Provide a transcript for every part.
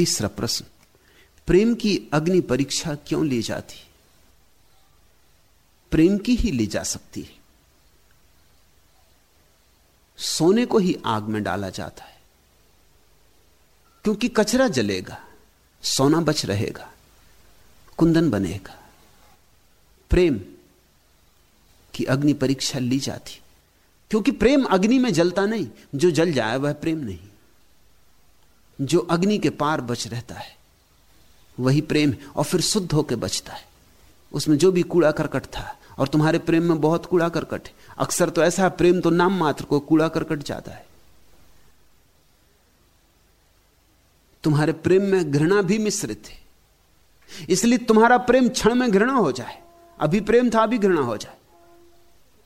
तीसरा प्रश्न, प्रेम की अग्नि परीक्षा क्यों ली जाती? प्रेम की ही ली जा सकती है। सोने को ही आग में डाला जाता है, क्योंकि कचरा जलेगा, सोना बच रहेगा, कुंदन बनेगा। प्रेम की अग्नि परीक्षा ली जाती, क्योंकि प्रेम अग्नि में जलता नहीं, जो जल जाए वह प्रेम नहीं। जो अग्नि के पार बच रहता है, वही प्रेम और फिर शुद्ध होकर बचता है। उसमें जो भी कूड़ा करकट था, और तुम्हारे प्रेम में बहुत कूड़ा करकट है। अक्सर तो ऐसा है प्रेम तो नाम मात्र को कूड़ा करकट जाता है। तुम्हारे प्रेम में घृणा भी मिश्रित है। इसलिए तुम्हारा प्रेम क्षण में घृणा हो जाए, अभी प्रेम था, अभी घृणा हो जाए।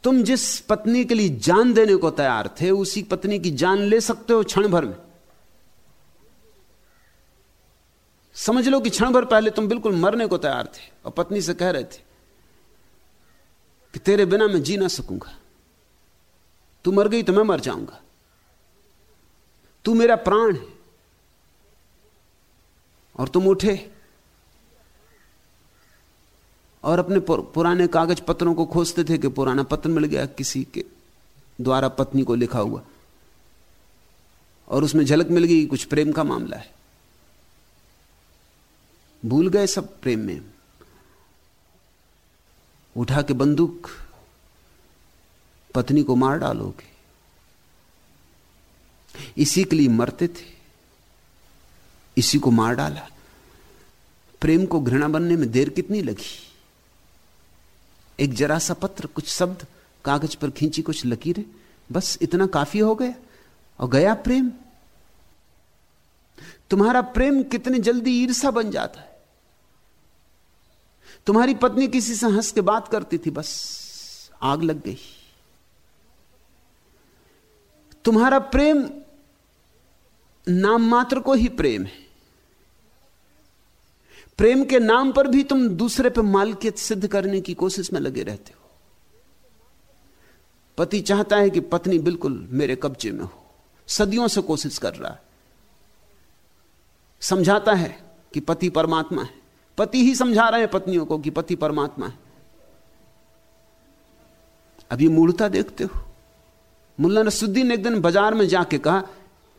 तुम जिस पत्नी के लिए जान देने को तैयार थे, उसी पत्नी की जान ले सकते हो क्षण भर में। समझ लो कि क्षण भर पहले तुम बिल्कुल मरने को तैयार थे और पत्नी से कह रहे थे कि तेरे बिना मैं जी ना सकूँगा। तू मर गई तो मैं मर जाऊँगा। तू मेरा प्राण है और तुम उठे और अपने पुराने कागज़ पत्रों को खोजते थे कि पुराना पत्र मिल गया किसी के द्वारा पत्नी को लिखा हुआ और उसमें झलक मिल गई, कुछ प्रेम का मामला है। भूल गए सब प्रेम में। उठा के बंदूक, पत्नी को मार डालोगे। इसी के लिए मरते थे, इसी को मार डाला। प्रेम को घृणा बनने में देर कितनी लगी? एक जरा सा पत्र, कुछ शब्द, कागज़ पर खींची कुछ लकीरें, बस इतना काफ़ी हो गया, और गया प्रेम। तुम्हारा प्रेम कितनी जल्दी ईर्षा बन जाता है। तुम्हारी पत्नी किसी से हंस के बात करती थी, बस आग लग गई। तुम्हारा प्रेम नाम मात्र को ही प्रेम है। प्रेम के नाम पर भी तुम दूसरे पर मालकियत सिद्ध करने की कोशिश में लगे रहते हो। पति चाहता है कि पत्नी बिल्कुल मेरे कब्जे में हो, सदियों से कोशिश कर रहा है। समझाता है कि पति परमात्मा है। पति ही समझा रहे हैं पत्नियों को कि पति परमात्मा है। अब ये मूर्ता देखते हो। मुल्ला नसुद्दीन एक दिन बाज़ार में जाके कहा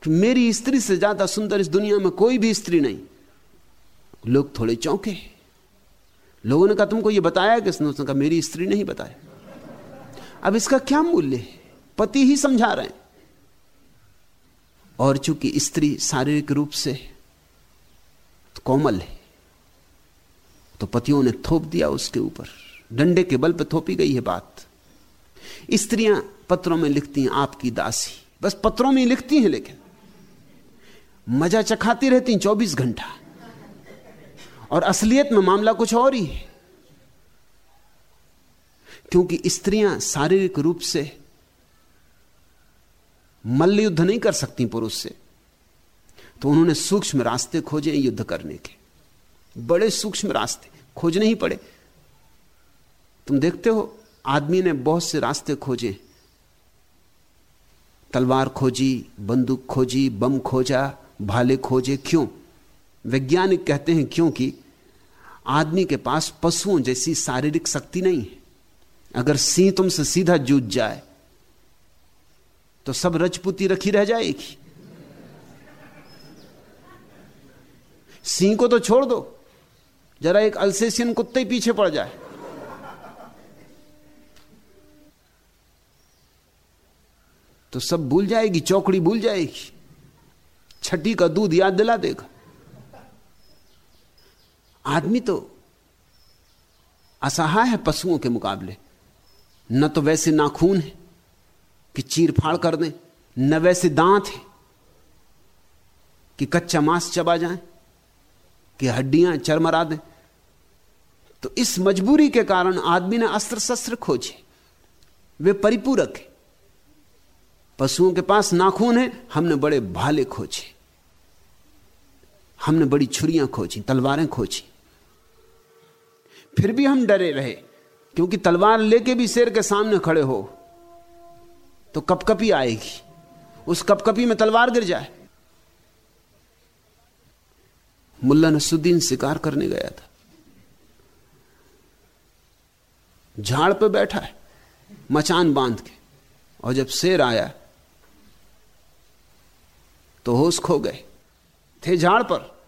कि मेरी स्त्री से ज़्यादा सुंदर इस दुनिया में कोई भी स्त्री नहीं। लोग थोड़े चौंके लोगों ने कहा, तुमको ये बताया किसने? उसने कहा, मेरी स्त्री नहीं बताया। अब इसका क्या मूल्य है? पति ही समझा रहे हैं। और चूँकि स्त्री शारीरिक रूप से कोमल है तो पतियों ने थोप दिया उसके ऊपर। डंडे के बल पर थोपी गई है बात। स्त्रियाँ पत्रों में लिखती हैं, आपकी दासी। बस पत्रों में ही लिखती हैं लेकिन। मज़ा चखाती रहती चौबीस घंटा। और असलियत में मामला कुछ और ही है। क्योंकि स्त्रियाँ शारीरिक रूप से मल्ल युद्ध नहीं कर सकती पुरुष से। तो उन्होंने सूक्ष्म रास्ते खोजे युद्ध करने के। बड़े सूक्ष्म रास्ते, खोजने ही पड़े। तुम देखते हो, आदमी ने बहुत से रास्ते खोजे। तलवार खोजी, बंदूक खोजी, बम खोजा, भाले खोजे, क्यों? वैज्ञानिक कहते हैं क्योंकि आदमी के पास पशुओं जैसी शारीरिक शक्ति नहीं है। अगर सिंह तुमसे सीधा जूझ जाए तो सब रजपूती रखी रह जाएगी। सिंह को तो छोड़ दो। जरा एक अल्सेशियन कुत्ते पीछे पड़ जाए। तो सब भूल जाएगी, चौकड़ी भूल जाएगी। छठी का दूध याद दिला देगा। आदमी तो असहाय है पशुओं के मुकाबले। न तो वैसे नाखून है कि चीर फाड़ कर दें, न वैसे दांत है कि कच्चा मांस चबा जाए। कि हड्डियाँ चरमरा दें। तो इस मजबूरी के कारण आदमी ने अस्त्र शस्त्र खोजे। वे परिपूरक है। पशुओं के पास नाखून है, हमने बड़े भाले खोजे। हमने बड़ी छुरियाँ खोजी, तलवारें खोजी। फिर भी हम डरे रहे, क्योंकि तलवार लेके भी शेर के सामने खड़े हो तो कपकपी आएगी। उस कपकपी में तलवार गिर जाए। मुल्ला नसुद्दीन शिकार करने गया था। झाड़ पे बैठा है, मचान बाँध के, और जब शेर आया तो होश खो गए। थे झाड़ पर,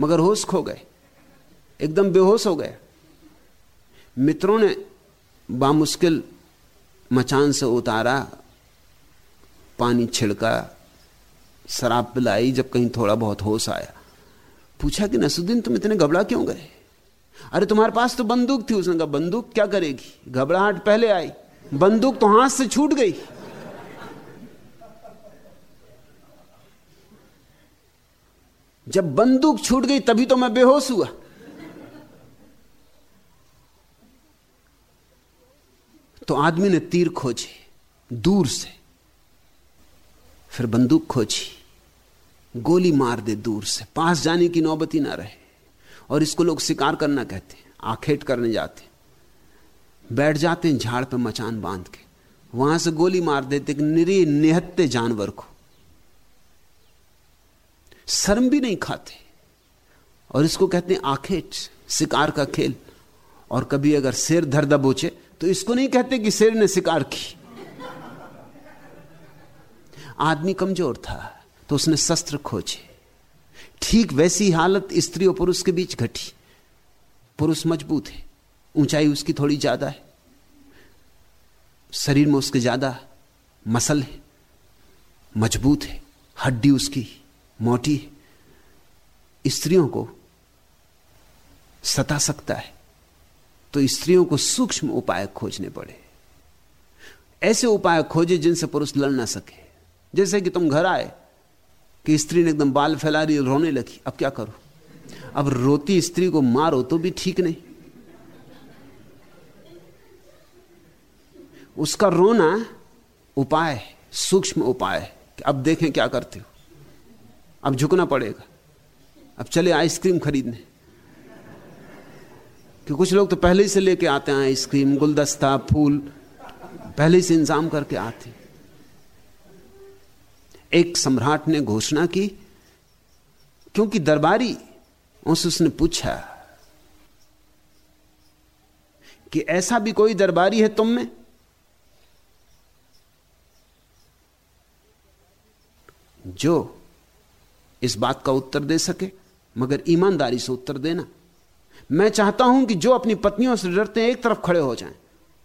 मगर होश खो गए। एकदम बेहोश हो गए। मित्रों ने बामुश्किल मचान से उतारा, पानी छिड़का, शराब पिलाई, जब कहीं थोड़ा बहुत होश आया। पूछा कि नसुद्दीन तुम इतने घबरा क्यों गए? अरे तुम्हारे पास तो बंदूक थी, उसने कहा, बंदूक क्या करेगी? घबराहट पहले आई, बंदूक तो हाथ से छूट गई। जब बंदूक छूट गई, तभी तो मैं बेहोश हुआ। तो आदमी ने तीर खोजे, दूर से, फिर बंदूक खोजी। गोली मार दे दूर से। पास जाने की नौबती ना रहे। और इसको लोग शिकार करना कहते हैं, आखेट करने जाते बैठ जाते हैं झाड़ पर मचान बाँध के। वहाँ से गोली मार देते निरी निहत्ते जानवर को। शर्म भी नहीं खाते। और इसको कहते हैं आखेट, शिकार का खेल। और कभी अगर शेर धर दबोचे तो इसको नहीं कहते कि शेर ने शिकार की। आदमी कमज़ोर था। तो उसने शस्त्र खोजे। ठीक वैसी हालत स्त्री और पुरुष के बीच घटी। पुरुष मज़बूत है। ऊंचाई उसकी थोड़ी ज़्यादा है। शरीर में उसके ज़्यादा मसल है। मज़बूत है। हड्डी उसकी मोटी है। स्त्रियों को सता सकता है। तो स्त्रियों को सूक्ष्म उपाय खोजने पड़े। ऐसे उपाय खोजे जिनसे पुरुष लड़ ना सके। जैसे कि तुम घर आए कि स्त्री ने एकदम बाल फैला रही रोने लगी। अब क्या करो? अब रोती स्त्री को मारो तो भी ठीक नहीं। उसका रोना उपाय सूक्ष्म उपाय कि अब देखें क्या करते हो। अब झुकना पड़ेगा। अब चले आइसक्रीम खरीदने। कि कुछ लोग तो पहले ही से लेके आते हैं आइसक्रीम, गुलदस्ता, फूल, पहले से इंतज़ाम करके आते एक सम्राट ने घोषणा की, क्योंकि दरबारी उनसे उसने पूछा कि ऐसा भी कोई दरबारी है तुम में? जो इस बात का उत्तर दे सके, मगर ईमानदारी से उत्तर देना। मैं चाहता हूँ कि जो अपनी पत्नियों से डरते हैं, एक तरफ़ खड़े हो जाएँ,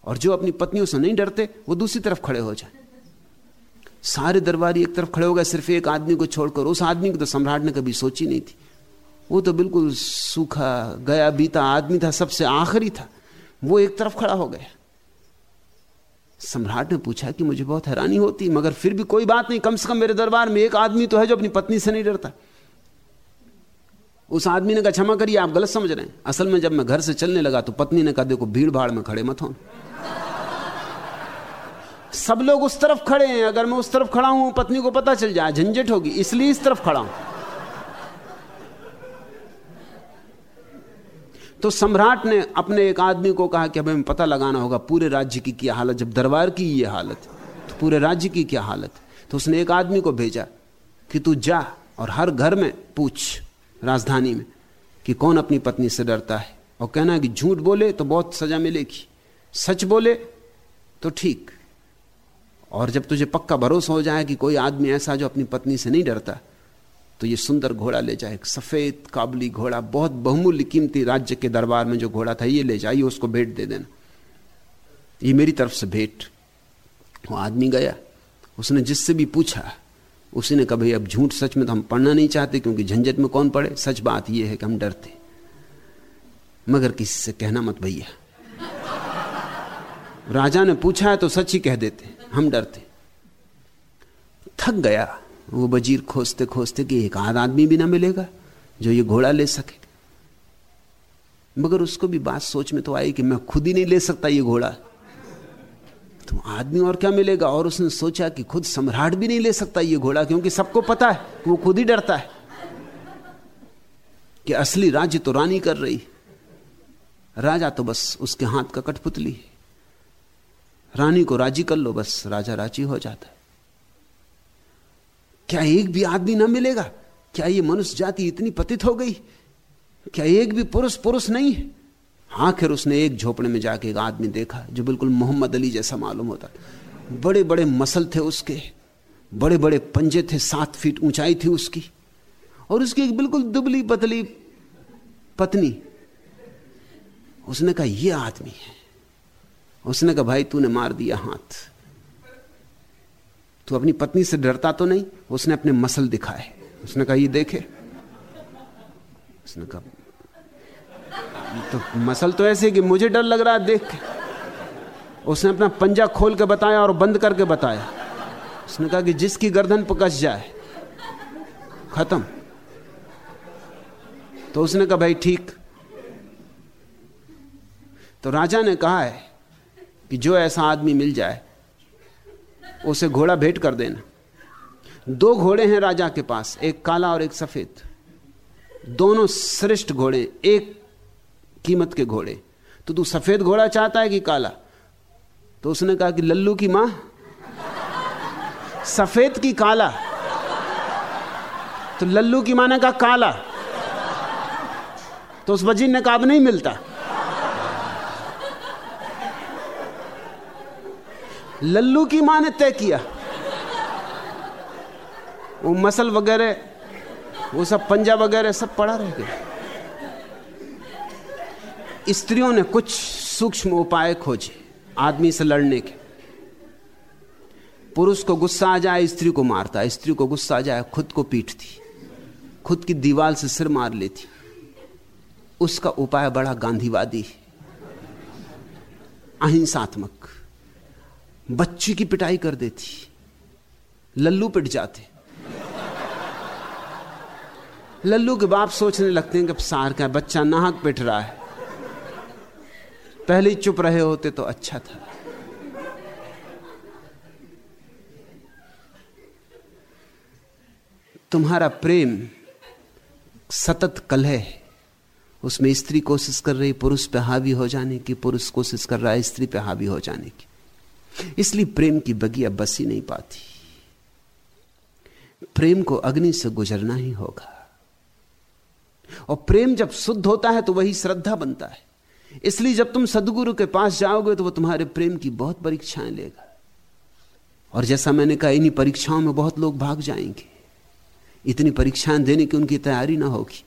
और जो अपनी पत्नियों से नहीं डरते, वो दूसरी तरफ़ खड़े हो जाएँ। सारे दरबारी एक तरफ़ खड़े हो गए, सिर्फ़ एक आदमी को छोड़कर, उस आदमी की तो सम्राट ने कभी सोची नहीं थी। वो तो बिल्कुल सूखा, गया, बीता आदमी था, सबसे आखिरी था। वो एक तरफ़ खड़ा हो गया। सम्राट ने पूछा कि मुझे बहुत हैरानी होती, मगर फिर भी कोई बात नहीं, कम से कम मेरे दरबार में एक आदमी तो है जो अपनी पत्नी से नहीं डरता। उस आदमी ने कहा, क्षमा करिए, आप गलत समझ रहे हैं। असल में जब मैं घर से चलने लगा तो पत्नी ने कहा, देखो भीड़ भाड़ में खड़े मत हो सब लोग उस तरफ़ खड़े हैं, अगर मैं उस तरफ़ खड़ा हूँ, पत्नी को पता चल जाए, झंझट होगी, इसलिए इस तरफ़ खड़ा हूँ। तो सम्राट ने अपने एक आदमी को कहा कि हमें पता लगाना होगा, पूरे राज्य की क्या हालत, जब दरबार की ये हालत तो पूरे राज्य की क्या हालत। तो उसने एक आदमी को भेजा कि तू जा और हर घर में पूछ राजधानी में कि कौन अपनी पत्नी से डरता है? और कहना कि झूठ बोले तो बहुत सजा मिलेगी, सच बोले तो ठीक। और जब तुझे पक्का भरोसा हो जाए कि कोई आदमी ऐसा जो अपनी पत्नी से नहीं डरता तो ये सुंदर घोड़ा ले जाए एक सफ़ेद काबली घोड़ा, बहुत बहुमूल्य कीमती राज्य के दरबार में जो घोड़ा था, ये ले जाइए उसको भेंट दे देना। ये मेरी तरफ़ से भेंट। वो आदमी गया। उसने जिससे भी पूछा, उसी ने कहा, भाई, अब झूठ सच में तो हम पढ़ना नहीं चाहते, क्योंकि झंझट में कौन पढ़े? सच बात यह है कि हम डरते। मगर किसी से कहना मत, भैया। राजा ने पूछा है तो सच ही कह देते। हम डरते थक गया, वो वज़ीर खोजते खोजते कि एक आध आदमी भी ना मिलेगा जो ये घोड़ा ले सके। मगर उसको भी बात सोच में तो आई कि मैं खुद ही नहीं ले सकता ये घोड़ा। तो आदमी और क्या मिलेगा? और उसने सोचा कि खुद सम्राट भी नहीं ले सकता ये घोड़ा, क्योंकि सबको पता है कि वो खुद ही डरता है। कि असली राज्य तो रानी कर रही, राजा तो बस उसके हाथ का कठपुतली है। रानी को राज़ी कर लो, बस राजा राज़ी हो जाता है। क्या एक भी आदमी ना मिलेगा? क्या ये मनुष्य जाति इतनी पतित हो गई? क्या एक भी पुरुष पुरुष नहीं है? आखिर उसने एक झोपड़े में जाके एक आदमी देखा, जो बिल्कुल मोहम्मद अली जैसा मालूम होता बड़े बड़े मसल थे उसके बड़े बड़े पंजे थे, सात फीट ऊंचाई थी उसकी। और उसकी एक बिल्कुल दुबली पतली पत्नी। उसने कहा यह आदमी है। उसने कहा, भाई, तूने मार दिया हाथ। तू अपनी पत्नी से डरता तो नहीं, उसने अपने मसल दिखाए। उसने कहा, ये देखे। उसने कहा तो मसल तो ऐसे कि मुझे डर लग रहा है, देख उसने अपना पंजा खोल के बताया और बंद करके बताया। उसने कहा कि जिसकी गर्दन पकस जाए, खत्म। तो उसने कहा, भाई, ठीक। तो राजा ने कहा है कि जो ऐसा आदमी मिल जाए, उसे घोड़ा भेंट कर देना। दो घोड़े हैं राजा के पास, एक काला और एक सफ़ेद। दोनों श्रेष्ठ घोड़े, एक कीमत के घोड़े। तो तू सफ़ेद घोड़ा चाहता है कि काला? तो उसने कहा कि लल्लू की माँ, सफ़ेद की काला। तो लल्लू की माँ ने कहा, काला। तो उस वज़ीर ने कहा, अब नहीं मिलता। लल्लू की माँ ने तय किया। वो मसल वगैरह, वो सब पंजा वगैरह सब पड़ा रह गया। स्त्रियों ने कुछ सूक्ष्म उपाय खोजे आदमी से लड़ने के। पुरुष को गुस्सा आ जाए, स्त्री को मारता स्त्री को गुस्सा आ जाए, खुद को पीटती। खुद की दीवार से सिर मार लेती। उसका उपाय बड़ा गांधीवादी अहिंसात्मक। बच्ची की पिटाई कर देती। लल्लू पिट जाते। लल्लू के बाप सोचने लगते हैं कि अब सार का बच्चा नाहक पिट रहा है। पहले चुप रहे होते तो अच्छा था। तुम्हारा प्रेम सतत कलह है। उसमें स्त्री कोशिश कर रही, पुरुष पे हावी हो जाने की, पुरुष कोशिश कर रहा है, स्त्री पे हावी हो जाने की। इसलिए प्रेम की बगिया बस ही नहीं पाती। प्रेम को अग्नि से गुजरना ही होगा। और प्रेम जब शुद्ध होता है तो वही श्रद्धा बनता है। इसलिए जब तुम सदगुरु के पास जाओगे तो वो तुम्हारे प्रेम की बहुत परीक्षाएँ लेगा। और जैसा मैंने कहा, इन्हीं परीक्षाओं में बहुत लोग भाग जाएँगे। इतनी परीक्षाएँ देने की उनकी तैयारी ना होगी।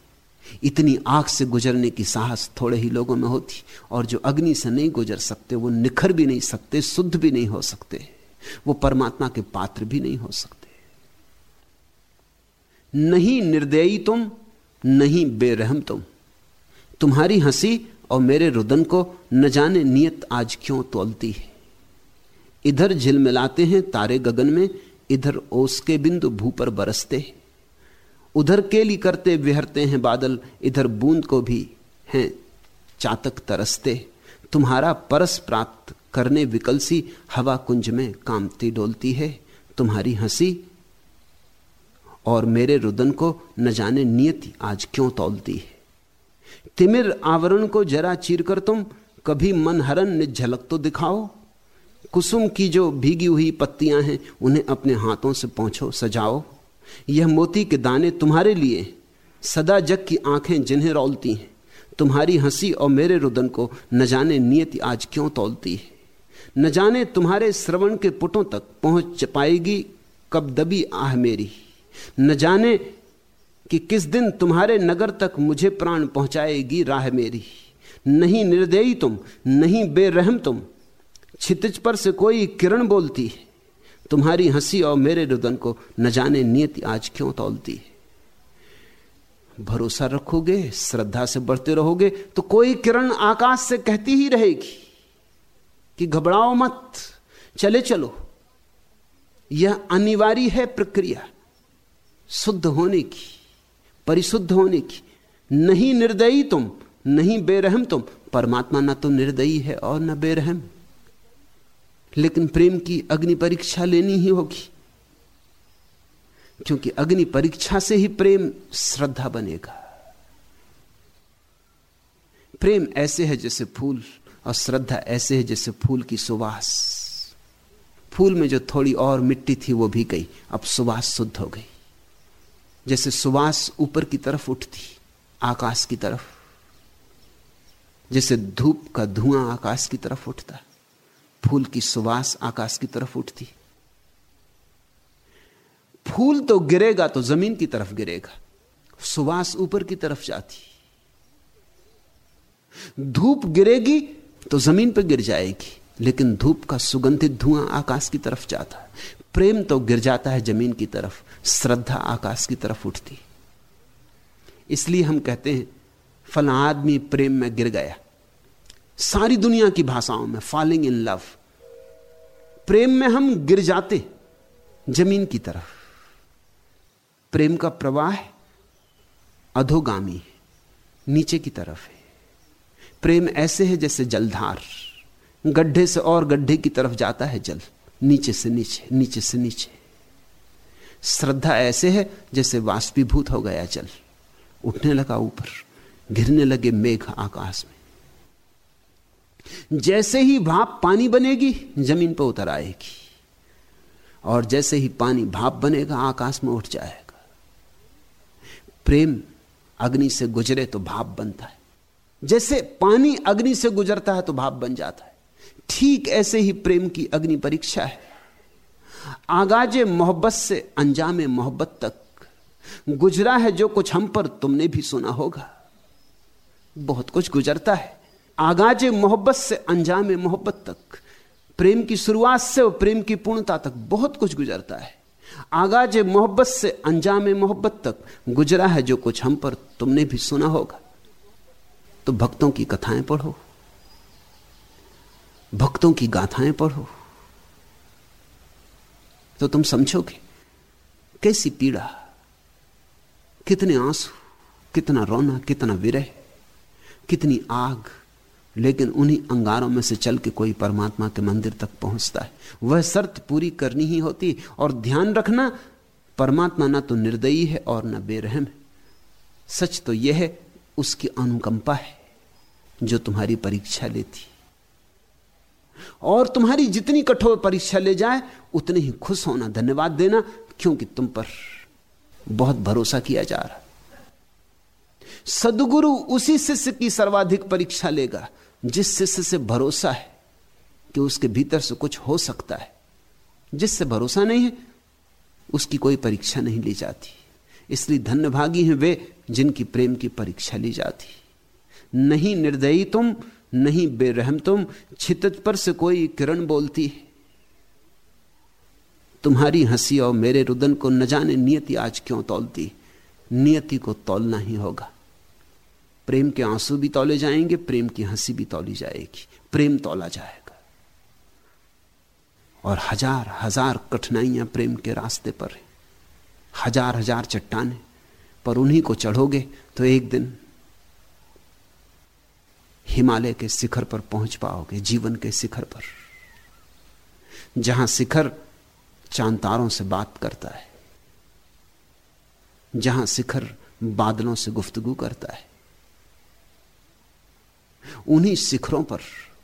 इतनी आग से गुजरने की साहस थोड़े ही लोगों में होती, और जो अग्नि से नहीं गुजर सकते, वो निखर भी नहीं सकते, शुद्ध भी नहीं हो सकते, वो परमात्मा के पात्र भी नहीं हो सकते। नहीं निर्दयी तुम, नहीं बेरहम तुम। तुम्हारी हँसी और मेरे रुदन को न जाने नियत आज क्यों तोलती है। इधर झिलमिलाते हैं तारे गगन में, इधर ओस के बिंदु भू पर बरसते हैं। उधर केली करते विहरते हैं बादल, इधर बूंद को भी हैं चातक तरसते। तुम्हारा परस प्राप्त करने विकलसी हवा कुंज में कामती डोलती है। तुम्हारी हँसी और मेरे रुदन को न जाने नियति आज क्यों तोलती है। तिमिर आवरण को जरा चीर कर तुम कभी मन हरन ने झलक तो दिखाओ। कुसुम की जो भीगी हुई पत्तियाँ हैं, उन्हें अपने हाथों से पहुंचो सजाओ। यह मोती के दाने तुम्हारे लिए सदा जग की आँखें जिन्हें रौलती हैं। तुम्हारी हँसी और मेरे रुदन को न जाने नियति आज क्यों तोलती है। न जाने तुम्हारे श्रवण के पुटों तक पहुँच पाएगी कब दबी आह मेरी। न जाने कि किस दिन तुम्हारे नगर तक मुझे प्राण पहुंचाएगी राह मेरी। नहीं निर्दयी तुम, नहीं बेरहम तुम, छितिज पर से कोई किरण बोलती है। तुम्हारी हँसी और मेरे रुदन को न जाने नियति आज क्यों तोलती? है भरोसा रखोगे, श्रद्धा से बढ़ते रहोगे तो कोई किरण आकाश से कहती ही रहेगी कि घबराओ मत, चले चलो। यह अनिवार्य है प्रक्रिया, शुद्ध होने की, परिशुद्ध होने की। नहीं निर्दयी तुम, नहीं बेरहम तुम, परमात्मा ना तो निर्दयी है और न बेरहम। लेकिन प्रेम की अग्नि परीक्षा लेनी ही होगी। क्योंकि अग्नि परीक्षा से ही प्रेम श्रद्धा बनेगा। प्रेम ऐसे है जैसे फूल और श्रद्धा ऐसे है जैसे फूल की सुवास। फूल में जो थोड़ी और मिट्टी थी वो भी गई, अब सुवास शुद्ध हो गई। जैसे सुवास ऊपर की तरफ़ उठती, आकाश की तरफ़। जैसे धूप का धुआँ आकाश की तरफ़ उठता। फूल की सुवास आकाश की तरफ़ उठती। फूल तो गिरेगा तो ज़मीन की तरफ़ गिरेगा, सुवास ऊपर की तरफ़ जाती। धूप गिरेगी तो ज़मीन पर गिर जाएगी, लेकिन धूप का सुगंधित धुआँ आकाश की तरफ़ जाता। है प्रेम तो गिर जाता है ज़मीन की तरफ़, श्रद्धा आकाश की तरफ़ उठती। इसलिए हम कहते हैं, फला आदमी प्रेम में गिर गया। सारी दुनिया की भाषाओं में फॉलिंग इन लव प्रेम में हम गिर जाते ज़मीन की तरफ़। प्रेम का प्रवाह अधोगामी नीचे की तरफ़ है। प्रेम ऐसे है जैसे जलधार। गड्ढे से और गड्ढे की तरफ़ जाता है जल, नीचे से नीचे नीचे से नीचे। श्रद्धा ऐसे है जैसे वाष्पीभूत हो गया जल। उठने लगा ऊपर गिरने लगे मेघ आकाश में। जैसे ही भाप पानी बनेगी, ज़मीन पर उतर आएगी। और जैसे ही पानी भाप बनेगा, आकाश में उठ जाएगा। प्रेम अग्नि से गुजरे तो भाप बनता है। जैसे पानी अग्नि से गुजरता है तो भाप बन जाता है। ठीक ऐसे ही प्रेम की अग्नि परीक्षा है। आगाजे मोहब्बत से अंजाम मोहब्बत तक गुजरा है जो कुछ हम पर तुमने भी सुना होगा। बहुत कुछ गुजरता है। आगाजे मोहब्बत से अंजाम मोहब्बत तक, प्रेम की शुरुआत से और प्रेम की पूर्णता तक बहुत कुछ गुजरता है। आगाज़ मोहब्बत से अंजाम मोहब्बत तक गुजरा है जो कुछ हम पर तुमने भी सुना होगा। तो भक्तों की कथाएँ पढ़ो। भक्तों की गाथाएँ पढ़ो। तो तुम समझोगे कैसी पीड़ा, कितने आँसू, कितना रोना, कितना विरह, कितनी आग लेकिन उन्हीं अंगारों में से चल के कोई परमात्मा के मंदिर तक पहुँचता है। वह शर्त पूरी करनी ही होती और ध्यान रखना, परमात्मा ना तो निर्दयी है और ना बेरहम है। सच तो यह है, उसकी अनुकंपा है जो तुम्हारी परीक्षा लेती। और तुम्हारी जितनी कठोर परीक्षा ले जाए, उतने ही खुश होना, धन्यवाद देना, क्योंकि तुम पर बहुत भरोसा किया जा रहा। सदगुरु उसी शिष्य की सर्वाधिक परीक्षा लेगा। जिस शिष्य से भरोसा है कि उसके भीतर से कुछ हो सकता है, जिससे भरोसा नहीं है, उसकी कोई परीक्षा नहीं ली जाती। इसलिए धन्यभागी हैं वे जिनकी प्रेम की परीक्षा ली जाती। नहीं निर्दयी तुम, नहीं बेरहम तुम छित पर से कोई किरण बोलती है। तुम्हारी हँसी और मेरे रुदन को न जाने नियति आज क्यों तोलती? नियति को तोलना ही होगा। प्रेम के आँसू भी तौले जाएँगे, प्रेम की हँसी भी तौली जाएगी। प्रेम तौला जाएगा। और हज़ार हज़ार कठिनाइयाँ प्रेम के रास्ते पर है। हज़ार हज़ार चट्टाने, पर उन्हीं को चढ़ोगे तो एक दिन हिमालय के शिखर पर पहुँच पाओगे, जीवन के शिखर पर। जहाँ शिखर चांतारों से बात करता है, जहाँ शिखर बादलों से गुफ्तगु करता है उन्हीं शिखरों पर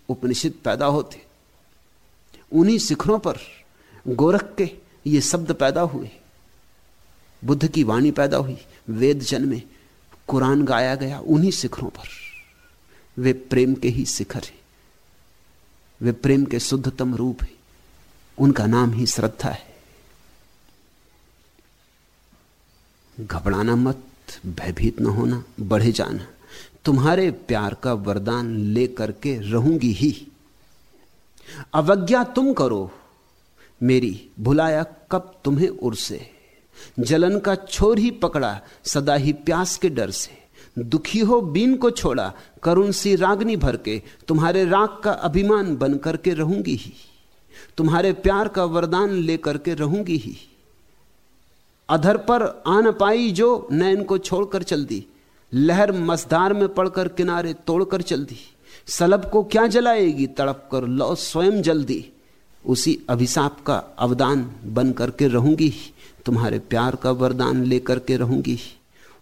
उपनिषद पैदा होते। उन्हीं शिखरों पर गोरख के ये शब्द पैदा हुए। बुद्ध की वाणी पैदा हुई। वेद जन्मे, कुरान गाया गया उन्हीं शिखरों पर। वे प्रेम के ही शिखर हैं। वे प्रेम के शुद्धतम रूप हैं। उनका नाम ही श्रद्धा है। घबराना मत, भयभीत न होना, बढ़े जाना। तुम्हारे प्यार का वरदान ले करके रहूँगी ही। अवज्ञा तुम करो, मेरी भुलाया कब तुम्हें उर से। जलन का छोर ही पकड़ा, सदा ही प्यास के डर से। दुखी हो बीन को छोड़ा, करुण सी रागनी भर के। तुम्हारे राग का अभिमान बन करके रहूँगी ही। तुम्हारे प्यार का वरदान लेकर के रहूँगी ही। अधर पर आन पाई जो नैन को छोड़कर चल दी। लहर मसदार में पड़कर किनारे तोड़कर चल दी सलब को क्या जलाएगी तड़प कर लो स्वयं जल्दी। उसी अभिशाप का अवदान बन करके रहूँगी। तुम्हारे प्यार का वरदान लेकर के रहूँगी।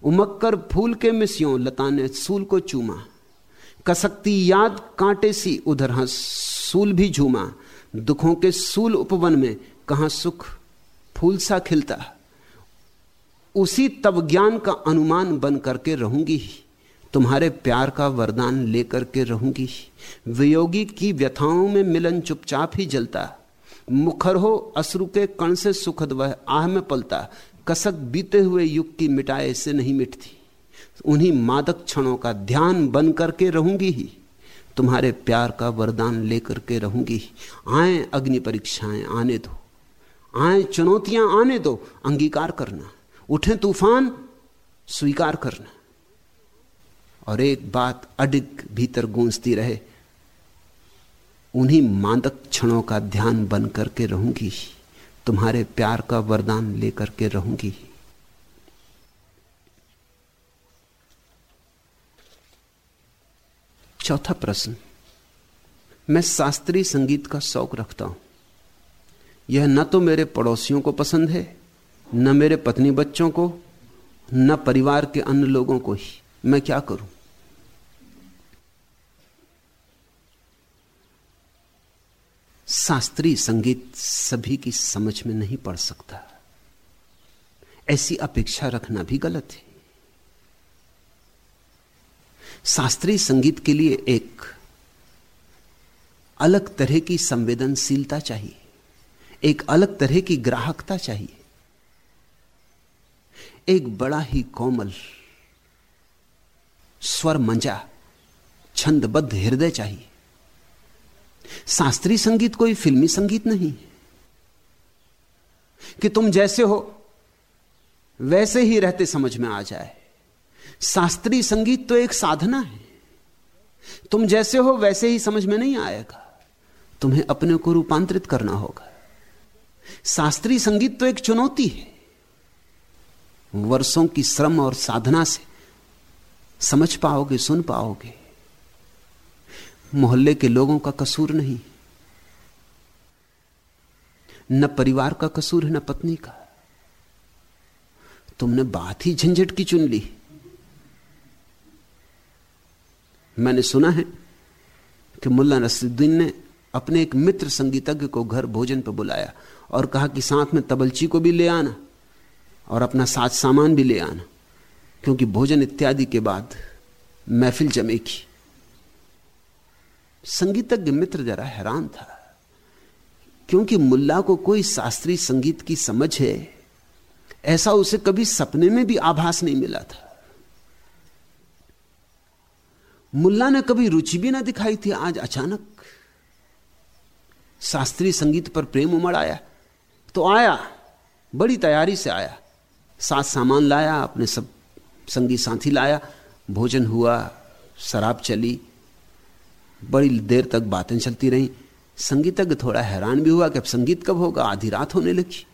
उमक कर फूल के मिसियों लता ने सूल को चूमा। कसकती याद कांटे सी, उधर हंस सूल भी झूमा। दुखों के सूल उपवन में कहा सुख फूल सा खिलता। उसी तब ज्ञान का अनुमान बन करके रहूँगी। ही तुम्हारे प्यार का वरदान लेकर के रहूँगी। वियोगी की व्यथाओं में मिलन चुपचाप ही जलता। मुखर हो अश्रु के कण से सुखद वह आह में पलता। कसक बीते हुए युग की मिटाए से नहीं मिटती। उन्हीं मादक क्षणों का ध्यान बन करके रहूँगी। ही तुम्हारे प्यार का वरदान लेकर के रहूँगी। आए अग्नि परीक्षाएँ आने दो। आए चुनौतियाँ आने दो। अंगीकार करना। उठे तूफ़ान, स्वीकार करना। और एक बात अडिग भीतर गूंजती रहे, उन्हीं मादक क्षणों का ध्यान बन करके रहूँगी, तुम्हारे प्यार का वरदान लेकर के रहूँगी। चौथा प्रश्न, मैं शास्त्रीय संगीत का शौक रखता हूँ। यह न तो मेरे पड़ोसियों को पसंद है न मेरे पत्नी बच्चों को, न परिवार के अन्य लोगों को ही। मैं क्या करूँ? शास्त्रीय संगीत सभी की समझ में नहीं पड़ सकता। ऐसी अपेक्षा रखना भी गलत है। शास्त्रीय संगीत के लिए एक अलग तरह की संवेदनशीलता चाहिए, एक अलग तरह की ग्राहकता चाहिए। एक बड़ा ही कोमल स्वर मंजा छंदबद्ध हृदय चाहिए। शास्त्रीय संगीत कोई फिल्मी संगीत नहीं। कि तुम जैसे हो, वैसे ही रहते समझ में आ जाए। शास्त्रीय संगीत तो एक साधना है। तुम जैसे हो, वैसे ही समझ में नहीं आएगा। तुम्हें अपने को रूपांतरित करना होगा। शास्त्रीय संगीत तो एक चुनौती है। वर्षों की श्रम और साधना से समझ पाओगे, सुन पाओगे। मोहल्ले के लोगों का कसूर नहीं। न परिवार का कसूर है, न पत्नी का। तुमने बात ही झंझट की चुन ली। मैंने सुना है कि मुल्ला नसरुद्दीन ने अपने एक मित्र संगीतज्ञ को घर भोजन पर बुलाया और कहा कि साथ में तबलची को भी ले आना। और अपना साथ सामान भी ले आना। क्योंकि भोजन इत्यादि के बाद महफिल जमेगी संगीतज्ञ मित्र जरा हैरान था। क्योंकि मुल्ला को कोई शास्त्रीय संगीत की समझ है, ऐसा उसे कभी सपने में भी आभास नहीं मिला था। मुल्ला ने कभी रुचि भी ना दिखाई थी। आज अचानक शास्त्रीय संगीत पर प्रेम उमड़ आया। तो आया, बड़ी तैयारी से आया। साथ सामान लाया, अपने सब संगीत साथी लाया, भोजन हुआ, शराब चली। बड़ी देर तक बातें चलती रहीं। संगीतज्ञ थोड़ा हैरान भी हुआ कि अब संगीत कब होगा, आधी रात होने लगी।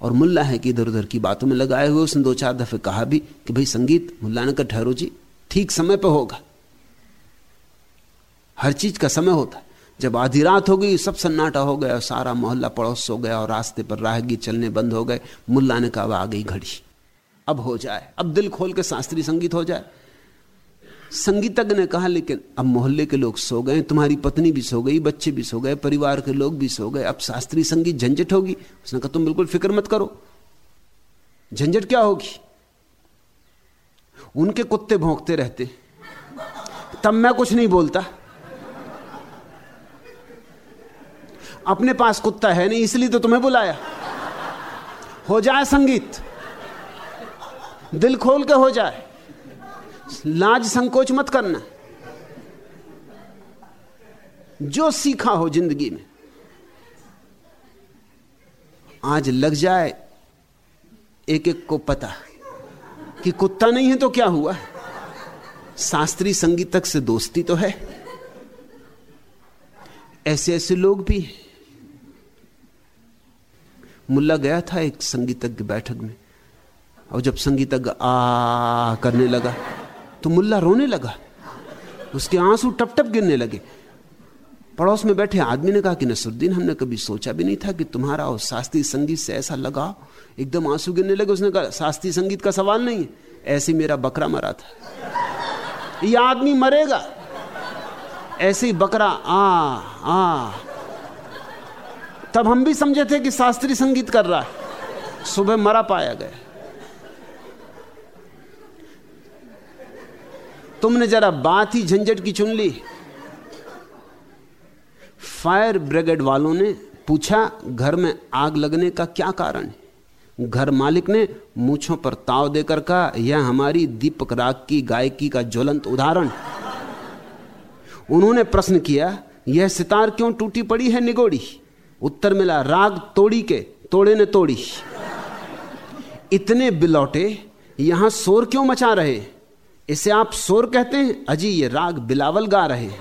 और मुल्ला है कि इधर उधर की बातों में लगाए हुए उसने दो चार दफे कहा भी कि भाई संगीत, मुल्ला ने कहा, ठहरो जी, ठीक समय पर होगा। हर चीज़ का समय होता जब आधी रात हो गई, सब सन्नाटा हो गया, सारा मोहल्ला पड़ोस हो गया और रास्ते पर राहगी चलने बंद हो गए। मुल्ला ने कहा आ गई घड़ी। अब हो जाए। अब दिल खोल के शास्त्रीय संगीत हो जाए। संगीतज्ञ ने कहा, लेकिन अब मोहल्ले के लोग सो गए, तुम्हारी पत्नी भी सो गई, बच्चे भी सो गए, परिवार के लोग भी सो गए। अब शास्त्रीय संगीत झंझट होगी। उसने कहा, तुम बिल्कुल फ़िक्र मत करो। झंझट क्या होगी? उनके कुत्ते भोंकते रहते। तब मैं कुछ नहीं बोलता। अपने पास कुत्ता है नहीं, इसलिए तो तुम्हें बुलाया। हो जाए संगीत। दिल खोल के हो जाए। लाज संकोच मत करना। जो सीखा हो ज़िंदगी में। आज लग जाए एक एक को पता कि कुत्ता नहीं है तो क्या हुआ शास्त्रीय संगीतक से दोस्ती तो है। ऐसे ऐसे लोग भी हैं। मुल्ला गया था एक संगीतज्ञ बैठक में, और जब संगीतज्ञ आ करने लगा तो मुल्ला रोने लगा। उसके आँसू टप टप गिरने लगे। पड़ोस में बैठे आदमी ने कहा कि नसरुद्दीन, हमने कभी सोचा भी नहीं था कि तुम्हारा और शास्त्रीय संगीत से ऐसा लगा एकदम आँसू गिरने लगे। उसने कहा, शास्त्रीय संगीत का सवाल नहीं है, ऐसे मेरा बकरा मरा था। यह आदमी मरेगा, ऐसे ही बकरा, आ आ तब हम भी समझे थे कि शास्त्रीय संगीत कर रहा है। सुबह मरा पाया गया। तुमने जरा बात ही झंझट की चुन ली। फायर ब्रिगेड वालों ने पूछा, घर में आग लगने का क्या कारण है? घर मालिक ने मूछों पर ताव देकर कहा, यह हमारी दीपक राग की गायकी का ज्वलंत उदाहरण उन्होंने प्रश्न किया, यह सितार क्यों टूटी पड़ी है निगोड़ी? उत्तर मिला, राग तोड़ी के, तोड़े ने तोड़ी। इतने बिलौटे, यहाँ शोर क्यों मचा रहे? इसे आप शोर कहते हैं? अजी, ये राग बिलावल गा रहे हैं।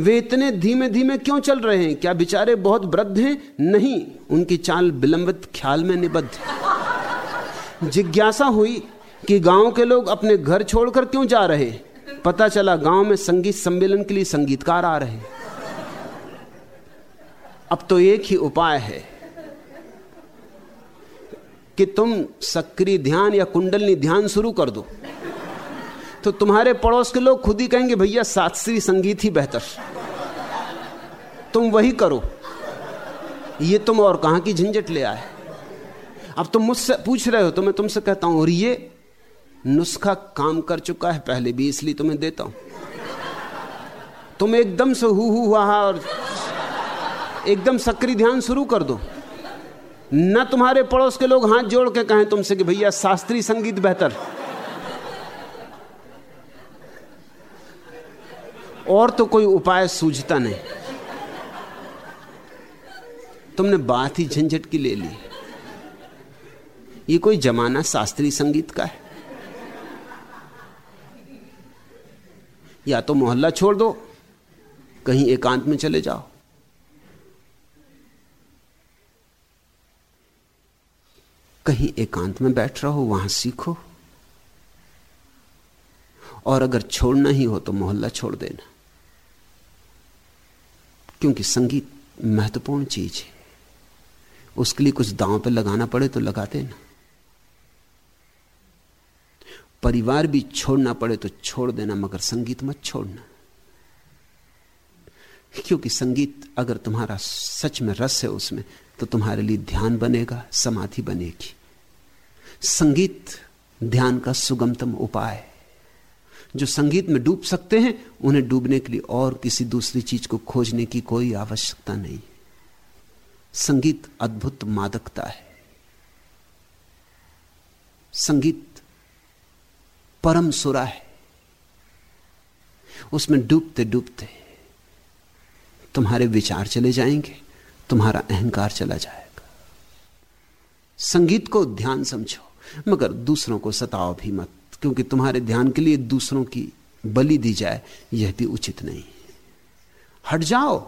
वे इतने धीमे धीमे क्यों चल रहे हैं? क्या बेचारे बहुत वृद्ध हैं? नहीं, उनकी चाल विलंबित, ख्याल में निबद्ध। जिज्ञासा हुई कि गाँव के लोग अपने घर छोड़कर क्यों जा रहे? पता चला, गाँव में संगीत सम्मेलन के लिए संगीतकार आ रहे। अब तो एक ही उपाय है कि तुम सक्रिय ध्यान या कुंडलनी ध्यान शुरू कर दो। तो तुम्हारे पड़ोस के लोग खुद ही कहेंगे, भैया, शास्त्रीय संगीत ही बेहतर। तुम वही करो। ये तुम और कहाँ की झंझट ले आए? अब तुम मुझसे पूछ रहे हो तो मैं तुमसे कहता हूँ, और ये नुस्खा काम कर चुका है, पहले भी इसलिए तुम्हें देता हूँ। तुम एकदम से हु हुआ और एकदम सक्रिय ध्यान शुरू कर दो। न तुम्हारे पड़ोस के लोग हाथ जोड़ के कहें तुमसे कि भैया शास्त्रीय संगीत बेहतर। और तो कोई उपाय सूझता नहीं। तुमने बात ही झंझट की ले ली। ये कोई जमाना शास्त्रीय संगीत का है। या तो मोहल्ला छोड़ दो, कहीं एकांत में चले जाओ। कहीं एकांत में बैठ रहो, वहाँ सीखो। और अगर छोड़ना ही हो तो मोहल्ला छोड़ देना। क्योंकि संगीत महत्वपूर्ण चीज़ है। उसके लिए कुछ दांव पे लगाना पड़े तो लगा देना। परिवार भी छोड़ना पड़े तो छोड़ देना, मगर संगीत मत छोड़ना। क्योंकि संगीत अगर तुम्हारा सच में रस है उसमें तो तुम्हारे लिए ध्यान बनेगा, समाधि बनेगी। संगीत ध्यान का सुगमतम उपाय है। जो संगीत में डूब सकते हैं, उन्हें डूबने के लिए और किसी दूसरी चीज़ को खोजने की कोई आवश्यकता नहीं संगीत अद्भुत मादकता है। संगीत परम सुरा है। उसमें डूबते डूबते तुम्हारे विचार चले जाएँगे, तुम्हारा अहंकार चला जाएगा। संगीत को ध्यान समझो। मगर दूसरों को सताओ भी मत, क्योंकि तुम्हारे ध्यान के लिए दूसरों की बलि दी जाए, यह भी उचित नहीं हट जाओ।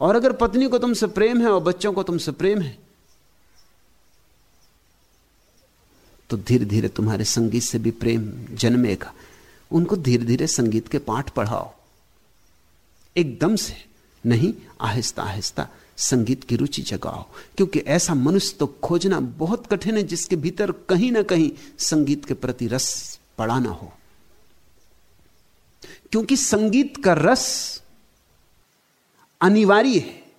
और अगर पत्नी को तुमसे प्रेम है और बच्चों को तुमसे प्रेम है तो धीरे धीरे तुम्हारे संगीत से भी प्रेम जन्मेगा। उनको धीरे धीरे संगीत के पाठ पढ़ाओ। एकदम से, नहीं आहिस्ता आहिस्ता संगीत की रुचि जगाओ। क्योंकि ऐसा मनुष्य तो खोजना बहुत कठिन है, जिसके भीतर कहीं ना कहीं संगीत के प्रति रस पड़ा ना हो। क्योंकि संगीत का रस अनिवार्य है।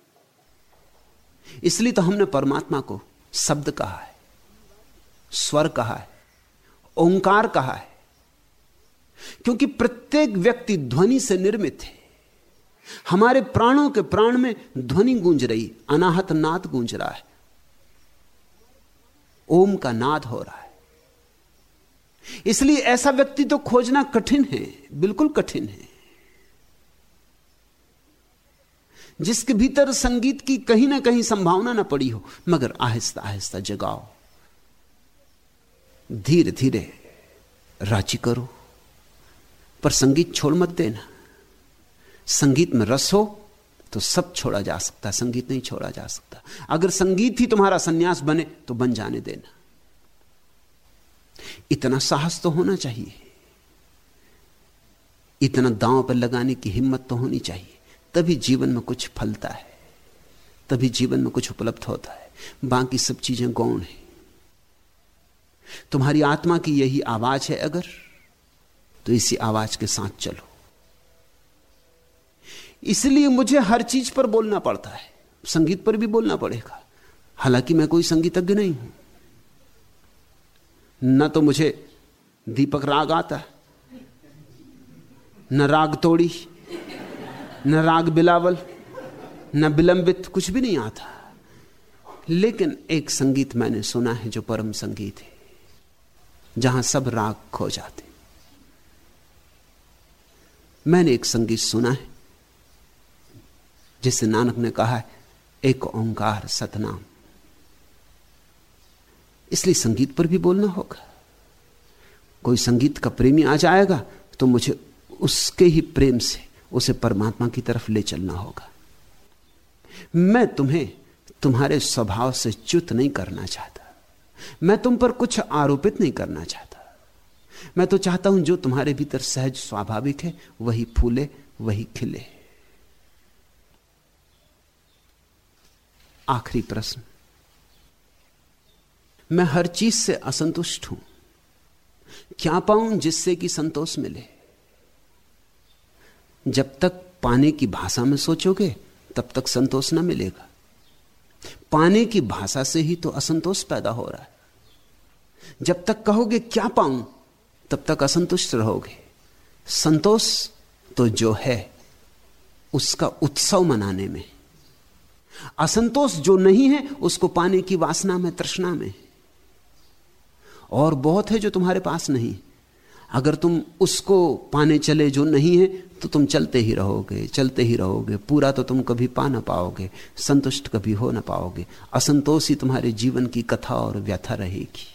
इसलिए तो हमने परमात्मा को शब्द कहा है, स्वर कहा है, ओंकार कहा है। क्योंकि प्रत्येक व्यक्ति ध्वनि से निर्मित है। हमारे प्राणों के प्राण में ध्वनि गूंज रही, अनाहत नाद गूंज रहा है। ओम का नाद हो रहा है। इसलिए ऐसा व्यक्ति तो खोजना कठिन है, बिल्कुल कठिन है। जिसके भीतर संगीत की कहीं ना कहीं संभावना ना पड़ी हो, मगर आहिस्ता आहिस्ता जगाओ। धीरे धीरे राज़ी करो, पर संगीत छोड़ मत देना। संगीत में रस हो तो सब छोड़ा जा सकता है। संगीत नहीं छोड़ा जा सकता। अगर संगीत ही तुम्हारा सन्यास बने तो बन जाने देना। इतना साहस तो होना चाहिए। इतना दांव पर लगाने की हिम्मत तो होनी चाहिए। तभी जीवन में कुछ फलता है। तभी जीवन में कुछ उपलब्ध होता है। बाकी सब चीज़ें गौण है। तुम्हारी आत्मा की यही आवाज़ है अगर तो इसी आवाज़ के साथ चलो। इसलिए मुझे हर चीज़ पर बोलना पड़ता है। संगीत पर भी बोलना पड़ेगा। हालाँकि मैं कोई संगीतज्ञ नहीं हूँ। न तो मुझे दीपक राग आता, न राग तोड़ी, न राग बिलावल, न विलंबित कुछ भी नहीं आता। लेकिन एक संगीत मैंने सुना है जो परम संगीत है, जहाँ सब राग खो जाते। मैंने एक संगीत सुना है जिसे नानक ने कहा है, एक ओंकार सतनाम। इसलिए संगीत पर भी बोलना होगा। कोई संगीत का प्रेमी आ जाएगा तो मुझे उसके ही प्रेम से, उसे परमात्मा की तरफ़ ले चलना होगा। मैं तुम्हें तुम्हारे स्वभाव से च्युत नहीं करना चाहता। मैं तुम पर कुछ आरोपित नहीं करना चाहता। मैं तो चाहता हूँ जो तुम्हारे भीतर सहज स्वाभाविक है, वही फूले, वही खिले। आखिरी प्रश्न। मैं हर चीज़ से असंतुष्ट हूँ। क्या पाऊँ जिससे कि संतोष मिले? जब तक पाने की भाषा में सोचोगे, तब तक संतोष ना मिलेगा। पाने की भाषा से ही तो असंतोष पैदा हो रहा है। जब तक कहोगे क्या पाऊँ, तब तक असंतुष्ट रहोगे। संतोष तो जो है, उसका उत्सव मनाने में असंतोष जो नहीं है, उसको पाने की वासना में, तृष्णा में। और बहुत है जो तुम्हारे पास नहीं। अगर तुम उसको पाने चले जो नहीं है तो तुम चलते ही रहोगे, चलते ही रहोगे। पूरा तो तुम कभी पा ना पाओगे, संतुष्ट कभी हो ना पाओगे। असंतोष ही तुम्हारे जीवन की कथा और व्यथा रहेगी।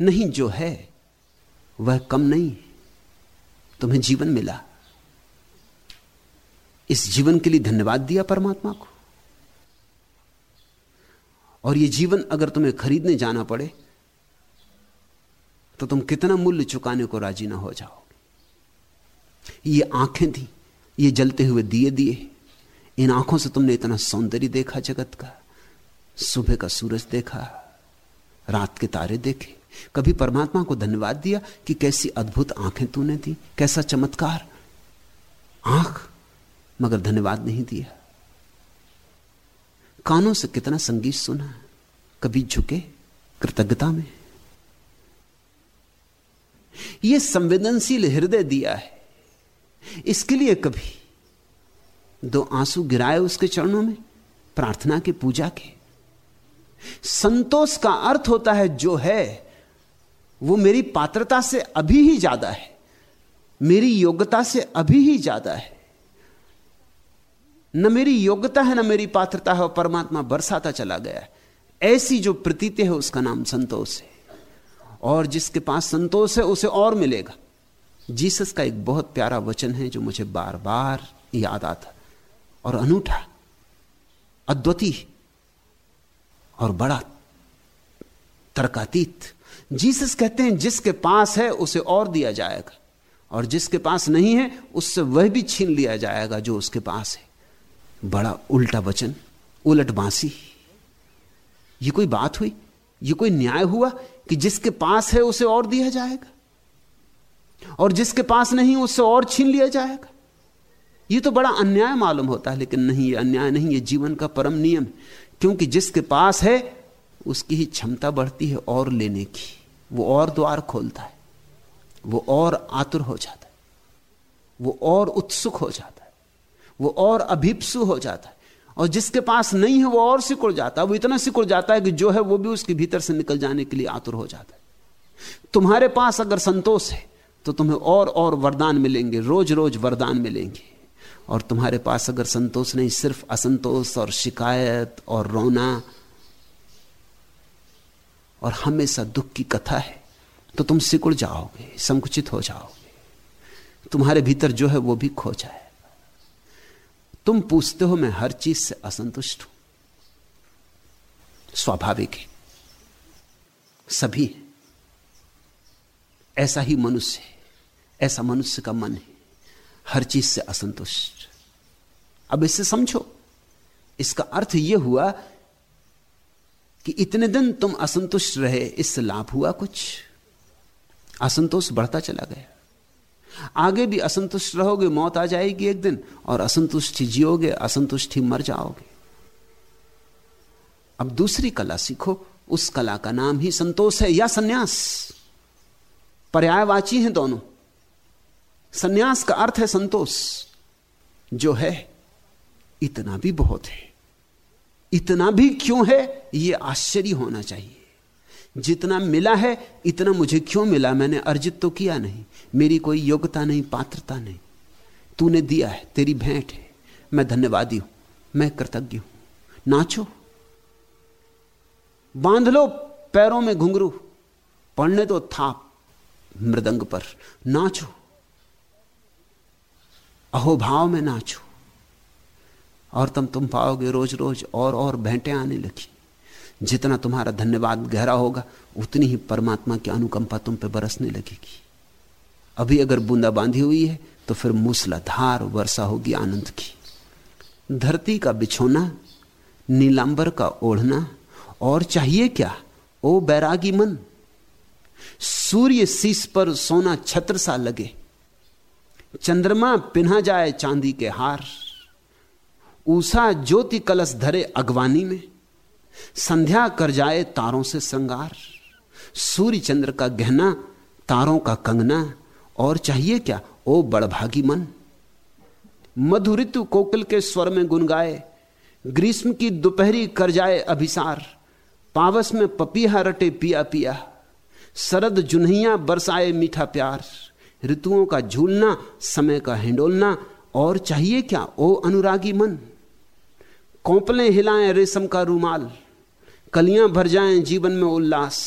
नहीं जो है, वह कम नहीं तुम्हें जीवन मिला। इस जीवन के लिए धन्यवाद दिया परमात्मा को। और ये जीवन अगर तुम्हें खरीदने जाना पड़े तो तुम कितना मूल्य चुकाने को राज़ी ना हो जाओगे ये आँखें थी, ये जलते हुए दिए दिए। इन आँखों से तुमने इतना सौंदर्य देखा जगत का, सुबह का सूरज देखा, रात के तारे देखे। कभी परमात्मा को धन्यवाद दिया कि कैसी अद्भुत आँखें तूने दी, कैसा चमत्कार। आँख मगर धन्यवाद नहीं दिया। कानों से कितना संगीत सुना, कभी झुके कृतज्ञता में। यह संवेदनशील हृदय दिया है। इसके लिए कभी दो आँसू गिराए उसके चरणों में, प्रार्थना के पूजा के। संतोष का अर्थ होता है जो है, वो मेरी पात्रता से अभी ही ज़्यादा है, मेरी योग्यता से अभी ही ज़्यादा है। न मेरी योग्यता है, न मेरी पात्रता है, और परमात्मा बरसाता चला गया है। ऐसी जो प्रतीति है, उसका नाम संतोष है। और जिसके पास संतोष है, उसे और मिलेगा। जीसस का एक बहुत प्यारा वचन है, जो मुझे बार बार याद आता और अनूठा, अद्वितीय और बड़ा तर्कातीत। जीसस कहते हैं, जिसके पास है, उसे और दिया जाएगा। और जिसके पास नहीं है, उससे वह भी छीन लिया जाएगा, जो उसके पास है। बड़ा उल्टा वचन, उलट बांसी। ये कोई बात हुई? ये कोई न्याय हुआ कि जिसके पास है उसे और दिया जाएगा? और जिसके पास नहीं उससे और छीन लिया जाएगा? ये तो बड़ा अन्याय मालूम होता है, लेकिन नहीं, ये अन्याय नहीं, ये जीवन का परम नियम है। क्योंकि जिसके पास है, उसकी ही क्षमता बढ़ती है और लेने की। वो और द्वार खोलता है, वो और आतुर हो जाता है, वो और उत्सुक हो जाता है। वो और अभिप्सु हो जाता है। और जिसके पास नहीं है, वो और सिकुड़ जाता है। वो इतना सिकुड़ जाता है कि जो है वो भी उसके भीतर से निकल जाने के लिए आतुर हो जाता है। तुम्हारे पास अगर संतोष है तो तुम्हें और और वरदान मिलेंगे रोज रोज वरदान मिलेंगे। और तुम्हारे पास अगर संतोष नहीं, सिर्फ़ असंतोष और शिकायत और रोना और हमेशा दुख की कथा है तो तुम सिकुड़ जाओगे, संकुचित हो जाओगे। तुम्हारे भीतर जो है वो भी खो जाए। तुम पूछते हो, मैं हर चीज़ से असंतुष्ट हूँ। स्वाभाविक है। सभी है। ऐसा ही मनुष्य है। ऐसा मनुष्य का मन है। हर चीज़ से असंतुष्ट। अब इसे समझो, इसका अर्थ यह हुआ कि इतने दिन तुम असंतुष्ट रहे, इससे लाभ हुआ कुछ। असंतोष बढ़ता चला गया। आगे भी असंतुष्ट रहोगे, मौत आ जाएगी एक दिन, और असंतुष्ट ही जियोगे, असंतुष्ट ही मर जाओगे। अब दूसरी कला सीखो, उस कला का नाम ही संतोष है या सन्यास? पर्यायवाची हैं दोनों। सन्यास का अर्थ है संतोष, जो है, इतना भी बहुत है। इतना भी क्यों है? यह आश्चर्य होना चाहिए। जितना मिला है, इतना मुझे क्यों मिला? मैंने अर्जित तो किया नहीं। मेरी कोई योग्यता नहीं, पात्रता नहीं। तूने दिया है, तेरी भेंट है। मैं धन्यवादी हूँ, मैं कृतज्ञ हूँ। नाचो। बाँध लो पैरों में घुंघरू। पढ़ने तो थाप मृदंग पर। नाचो। अहोभाव में नाचो। और तुम तुम पाओगे रोज रोज और और भेंटें आने लगी। जितना तुम्हारा धन्यवाद गहरा होगा, उतनी ही परमात्मा की अनुकंपा तुम पे बरसने लगेगी। अभी अगर बूंदा बांधी हुई है तो फिर मूसलाधार वर्षा होगी आनंद की। धरती का बिछोना, नीलांबर का ओढ़ना, और चाहिए क्या? ओ बैरागी मन, सूर्य शीश पर सोना छत्र सा लगे। चंद्रमा पिन्हा जाए चांदी के हार, ऊषा ज्योति कलश धरे अगवानी में। संध्या कर जाए तारों से श्रृंगार। सूर्य चंद्र का गहना, तारों का कंगना, और चाहिए क्या? ओ बड़भागी मन। मधुरितु कोकिल के स्वर में गुनगाए, ग्रीष्म की दोपहरी कर जाए अभिसार। पावस में पपीहा रटे पिया पिया, शरद जुन्हिया बरसाए मीठा प्यार। ऋतुओं का झूलना, समय का हिंडोलना, और चाहिए क्या? ओ अनुरागी मन। कौपलें हिलाएँ रेशम का रूमाल, कलियाँ भर जाएँ जीवन में उल्लास,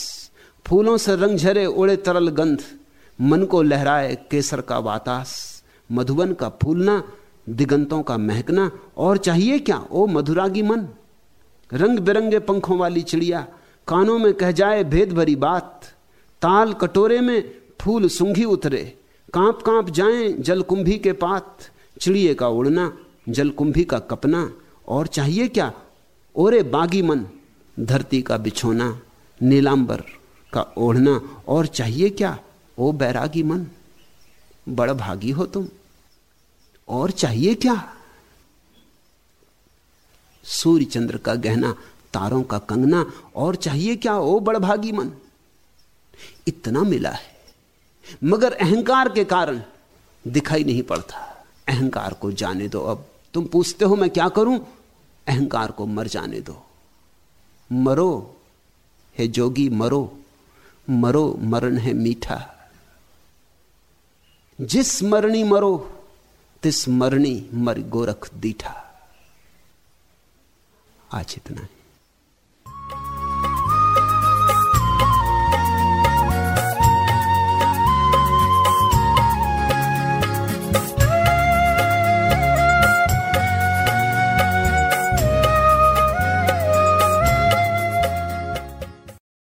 फूलों से रंग झरे ओढ़े तरल गंध, मन को लहराए केसर का वातास, मधुबन का फूलना, दिगंतों का महकना, और चाहिए क्या, ओ मधुरागी मन? रंग बिरंगे पंखों वाली चिड़िया, कानों में कह जाए भेद भरी बात, ताल कटोरे में फूल सुंघी उतरे, काँप काँप जाएँ जलकुंभी के पात, चिड़िए का उड़ना, जलकुंभी का कपना और चाहिए क्या? ओरे बागी मन, धरती का बिछोना, नीलांबर का ओढ़ना, और चाहिए क्या? ओ बैरागी मन, बड़ भागी हो तुम। और चाहिए क्या? सूर्य चंद्र का गहना, तारों का कंगना, और चाहिए क्या? ओ बड़भागी मन। इतना मिला है, मगर अहंकार के कारण दिखाई नहीं पड़ता। अहंकार को जाने दो अब। तुम पूछते हो मैं क्या करूँ? अहंकार को मर जाने दो। मरो, हे जोगी, मरो। मरो, मरण है मीठा। जिस मरणी मरो, तिस मरणी मर गोरख दीठा। आज इतना है।